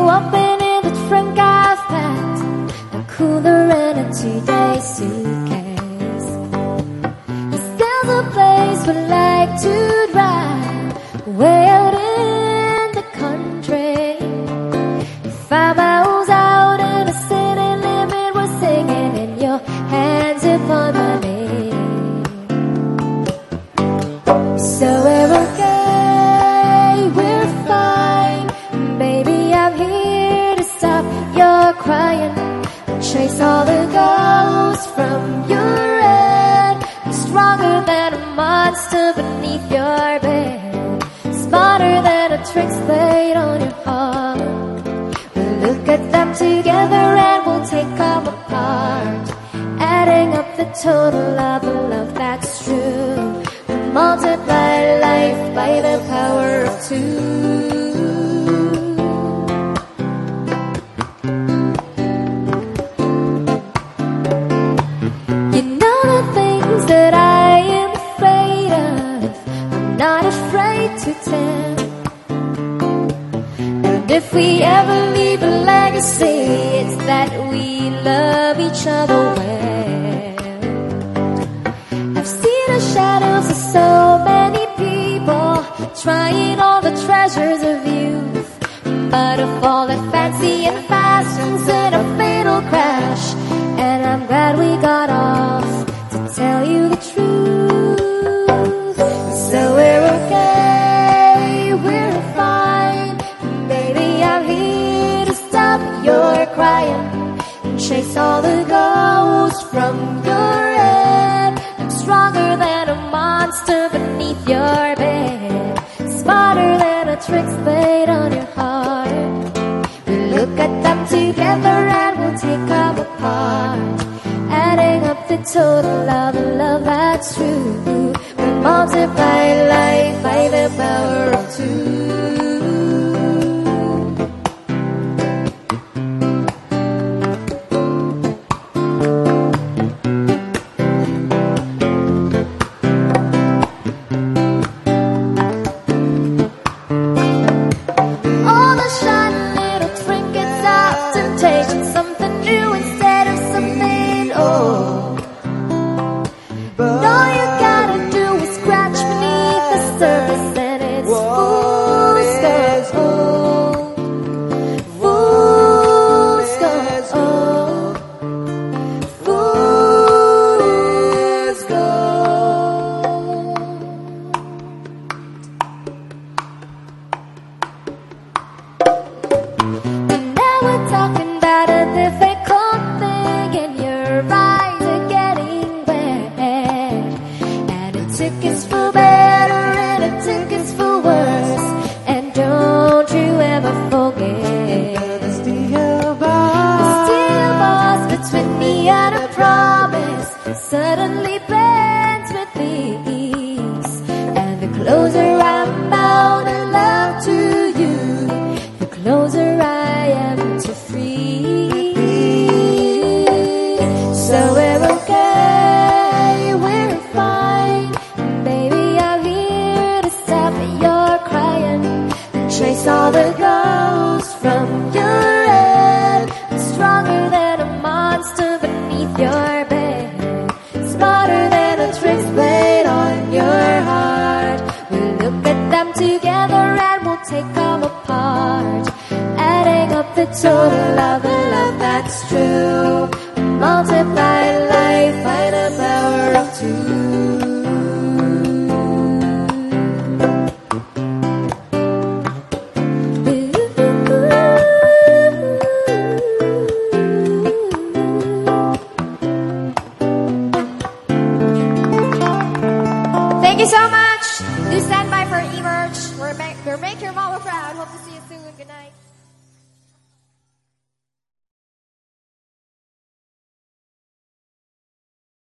you up in it, it's from God. All the ghosts from your head. Stronger than a monster beneath your bed. Smarter than a trick played on your heart. We'll look at them together and we'll take them apart. Adding up the total of the love that's true. We'll multiply life by the power of two. We ever leave a legacy, it's that we love each other well. I've seen the shadows of so many people trying all the treasures of youth, but of all the crying and chase all the ghosts from your head. I'm stronger than a monster beneath your bed, smarter than a trick played on your heart. We look at them together and we'll take them apart. Adding up the total of the love that's true. We multiply life took us for worse. And don't you ever forget the steel bars, the steel between me and a promise suddenly bends with these. And the closer I'm bound in love to you, the closer I am the ghosts from your head. Stronger than a monster beneath your bed, smarter than a trick played on your heart. We'll look at them together and we'll take them apart. Adding up the total of the love that's true. Multiply Sure, make your mama proud. Hope to see you soon. Good night.